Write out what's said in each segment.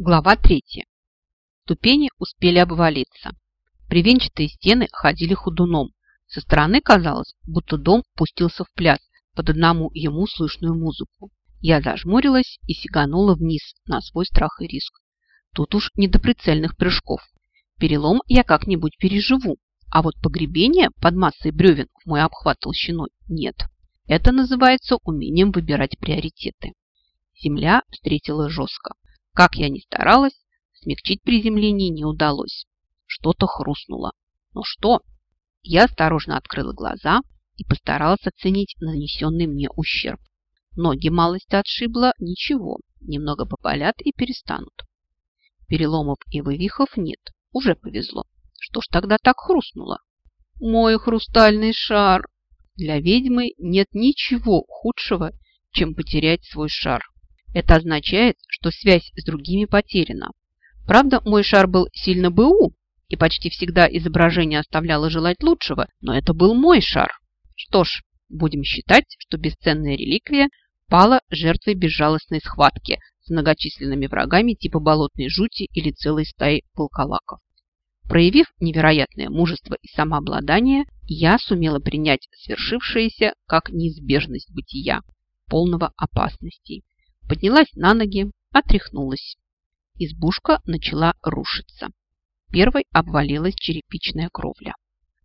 Глава третья. Ступени успели обвалиться. Привенчатые стены ходили ходуном. Со стороны казалось, будто дом пустился в пляс под одному ему слышную музыку. Я зажмурилась и сиганула вниз на свой страх и риск. Тут уж не до прицельных прыжков. Перелом я как-нибудь переживу, а вот погребение под массой бревен в мой обхват толщиной нет. Это называется умением выбирать приоритеты. Земля встретила жестко. Как я ни старалась, смягчить приземление не удалось. Что-то хрустнуло. Но что? Я осторожно открыла глаза и постаралась оценить нанесенный мне ущерб. Ноги малость отшибло, ничего, немного поболят и перестанут. Переломов и вывихов нет, уже повезло. Что ж тогда так хрустнуло? Мой хрустальный шар! Для ведьмы нет ничего худшего, чем потерять свой шар. Это означает, что связь с другими потеряна. Правда, мой шар был сильно БУ, и почти всегда изображение оставляло желать лучшего, но это был мой шар. Что ж, будем считать, что бесценная реликвия пала жертвой безжалостной схватки с многочисленными врагами типа болотной жути или целой стаи волколаков. Проявив невероятное мужество и самообладание, я сумела принять свершившееся как неизбежность бытия, полного опасностей. Поднялась на ноги, отряхнулась. Избушка начала рушиться. Первой обвалилась черепичная кровля.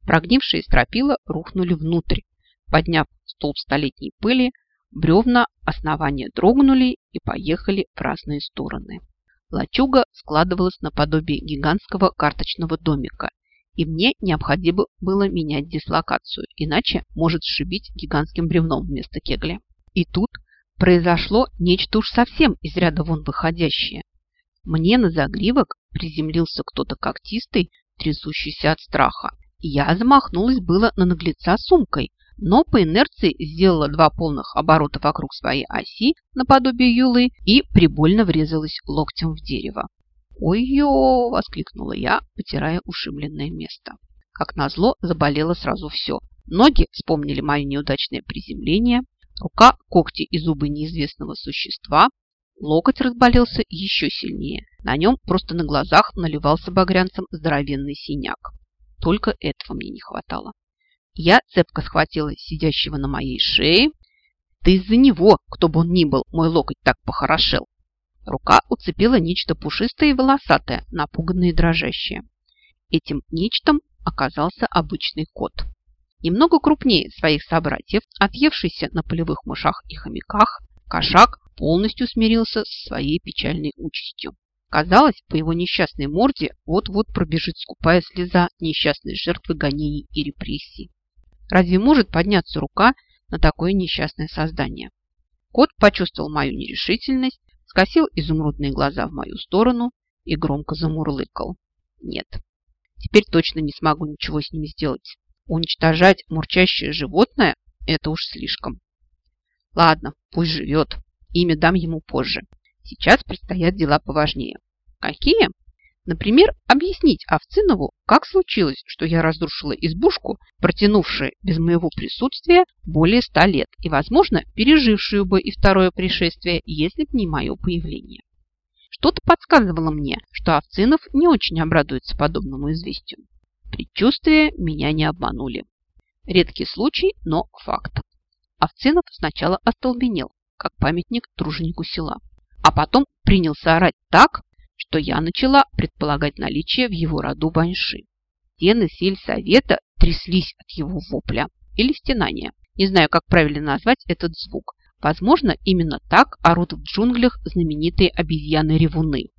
Прогнившие стропила рухнули внутрь. Подняв столб столетней пыли, бревна основания дрогнули и поехали в разные стороны. Лачуга складывалась наподобие гигантского карточного домика, и мне необходимо было менять дислокацию, иначе может сшибить гигантским бревном вместо кегля. И тут произошло нечто уж совсем из ряда вон выходящее. Мне на загривок приземлился кто-то когтистый, трясущийся от страха. Я замахнулась было на наглеца сумкой, но по инерции сделала два полных оборота вокруг своей оси наподобие юлы и прибольно врезалась локтем в дерево. «Ой-ё!» – воскликнула я, потирая ушибленное место. Как назло, заболело сразу все. Ноги вспомнили мое неудачное приземление, рука, когти и зубы неизвестного существа, локоть разболелся еще сильнее. На нем просто на глазах наливался багрянцем здоровенный синяк. Только этого мне не хватало. Я цепко схватила сидящего на моей шее. Да из-за него, кто бы он ни был, мой локоть так похорошел. Рука уцепила нечто пушистое и волосатое, напуганное и дрожащее. Этим нечтом оказался обычный кот. Немного крупнее своих собратьев, отъевшийся на полевых мышах и хомяках, кошак полностью смирился со своей печальной участью. Казалось, по его несчастной морде вот-вот пробежит скупая слеза несчастной жертвы гонений и репрессий. Разве может подняться рука на такое несчастное создание? Кот почувствовал мою нерешительность, скосил изумрудные глаза в мою сторону и громко замурлыкал. Нет, теперь точно не смогу ничего с ним сделать. Уничтожать мурчащее животное – это уж слишком. Ладно, пусть живет. Имя дам ему позже. Сейчас предстоят дела поважнее. Какие? Например, объяснить Овцинову, как случилось, что я разрушила избушку, протянувшую без моего присутствия более ста лет и, возможно, пережившую бы и второе пришествие, если бы не мое появление. Что-то подсказывало мне, что Овцинов не очень обрадуется подобному известию. Предчувствия меня не обманули. Редкий случай, но факт. Овцинов сначала остолбенел, как памятник труженику села, а потом принялся орать так, что я начала предполагать наличие в его роду баньши. Стены сельсовета тряслись от его вопля или стенания. Не знаю, как правильно назвать этот звук. Возможно, именно так орут в джунглях знаменитые обезьяны-ревуны.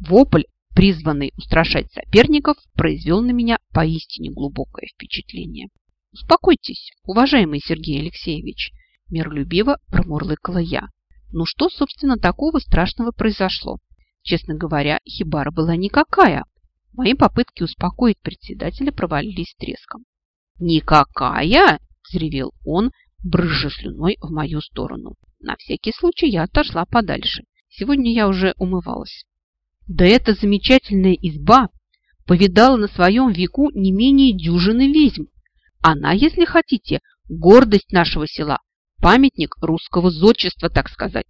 Вопль, призванный устрашать соперников, произвел на меня поистине глубокое впечатление. «Успокойтесь, уважаемый Сергей Алексеевич», – миролюбиво промурлыкала я. «Ну что, собственно, такого страшного произошло? Честно говоря, хибара была никакая. Мои попытки успокоить председателя провалились треском. «Никакая!» – взревел он, брызжа слюной в мою сторону. На всякий случай я отошла подальше. Сегодня я уже умывалась. Да эта замечательная изба повидала на своем веку не менее дюжины ведьм. Она, если хотите, гордость нашего села, памятник русского зодчества, так сказать.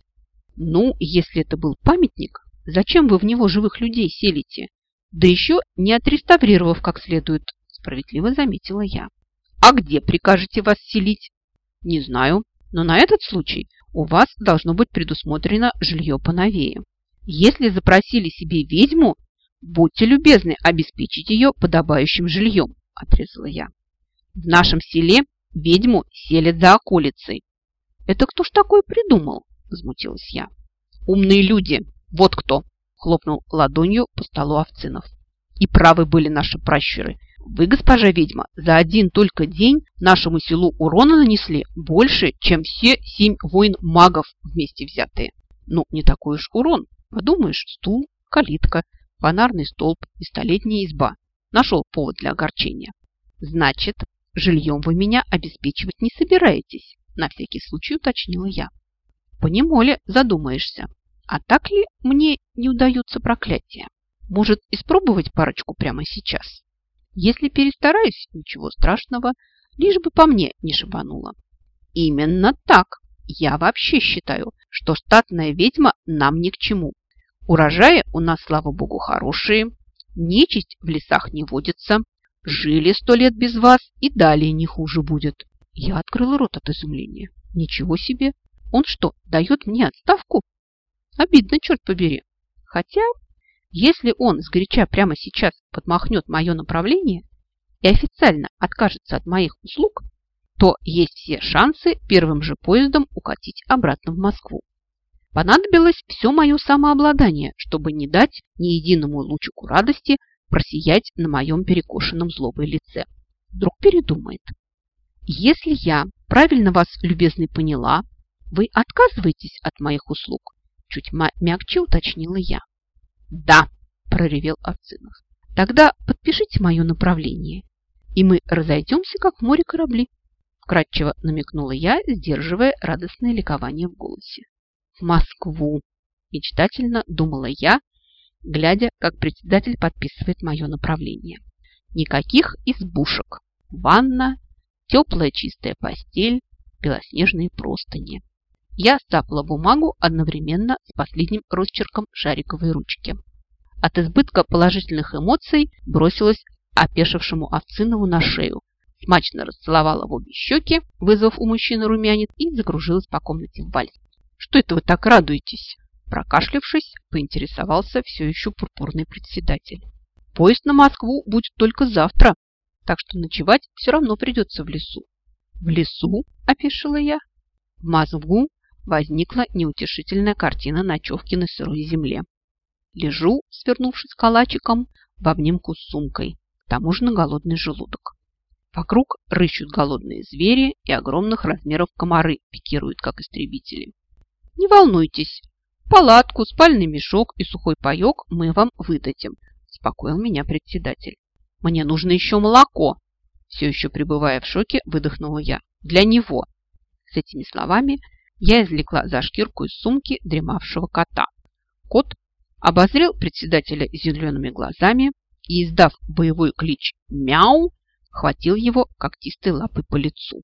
Ну, если это был памятник, Зачем вы в него живых людей селите? Да еще не отреставрировав как следует, справедливо заметила я. А где прикажете вас селить? Не знаю, но на этот случай у вас должно быть предусмотрено жилье поновее. Если запросили себе ведьму, будьте любезны обеспечить ее подобающим жильем, отрезала я. В нашем селе ведьму селят за околицей. Это кто ж такое придумал? Возмутилась я. Умные люди, вот кто, хлопнул ладонью по столу Овцинов. И правы были наши пращуры. Вы, госпожа ведьма, за один только день нашему селу урона нанесли больше, чем все семь воин-магов вместе взятые. Ну, не такой уж урон. Подумаешь, стул, калитка, фонарный столб и столетняя изба. Нашел повод для огорчения. Значит, жильем вы меня обеспечивать не собираетесь, на всякий случай уточнила я. Понемоле задумаешься, а так ли мне не удается проклятие? Может, испробовать парочку прямо сейчас? Если перестараюсь, ничего страшного, лишь бы по мне не шибануло. Именно так. Я вообще считаю, что штатная ведьма нам ни к чему. Урожаи у нас, слава богу, хорошие. Нечисть в лесах не водится. Жили сто лет без вас и далее не хуже будет. Я открыла рот от изумления. Ничего себе! Он что, дает мне отставку? Обидно, черт побери. Хотя, если он сгоряча прямо сейчас подмахнет мое направление и официально откажется от моих услуг, то есть все шансы первым же поездом укатить обратно в Москву. Понадобилось все мое самообладание, чтобы не дать ни единому лучику радости просиять на моем перекошенном злобой лице. Вдруг передумает. Если я правильно вас, любезный, поняла, вы отказываетесь от моих услуг? Чуть мягче уточнила я. Да, проревел Арцинов. Тогда подпишите мое направление, и мы разойдемся, как в море корабли. Вкратчиво намекнула я, сдерживая радостное ликование в голосе. Москву! Мечтательно думала я, глядя, как председатель подписывает мое направление. Никаких избушек. Ванна, теплая чистая постель, белоснежные простыни. Я стапала бумагу одновременно с последним росчерком шариковой ручки. От избытка положительных эмоций бросилась опешившему Овцинову на шею, смачно расцеловала в обе щеки, вызвав у мужчины румянец, и закружилась по комнате в вальс. «Что это вы так радуетесь?» Прокашлявшись, поинтересовался все еще пурпурный председатель. «Поезд на Москву будет только завтра, так что ночевать все равно придется в лесу». «В лесу?» – опешила я. В мозгу возникла неутешительная картина ночевки на сырой земле. Лежу, свернувшись калачиком, в обнимку с сумкой, к тому же на голодный желудок. Вокруг рыщут голодные звери и огромных размеров комары пикируют, как истребители. Не волнуйтесь, палатку, спальный мешок и сухой паек мы вам выдадим, успокоил меня председатель. Мне нужно еще молоко. Все еще пребывая в шоке, выдохнула я. Для него. С этими словами я извлекла за шкирку из сумки дремавшего кота. Кот обозрел председателя зелеными глазами и, издав боевой клич «Мяу!», хватил его когтистой лапой по лицу.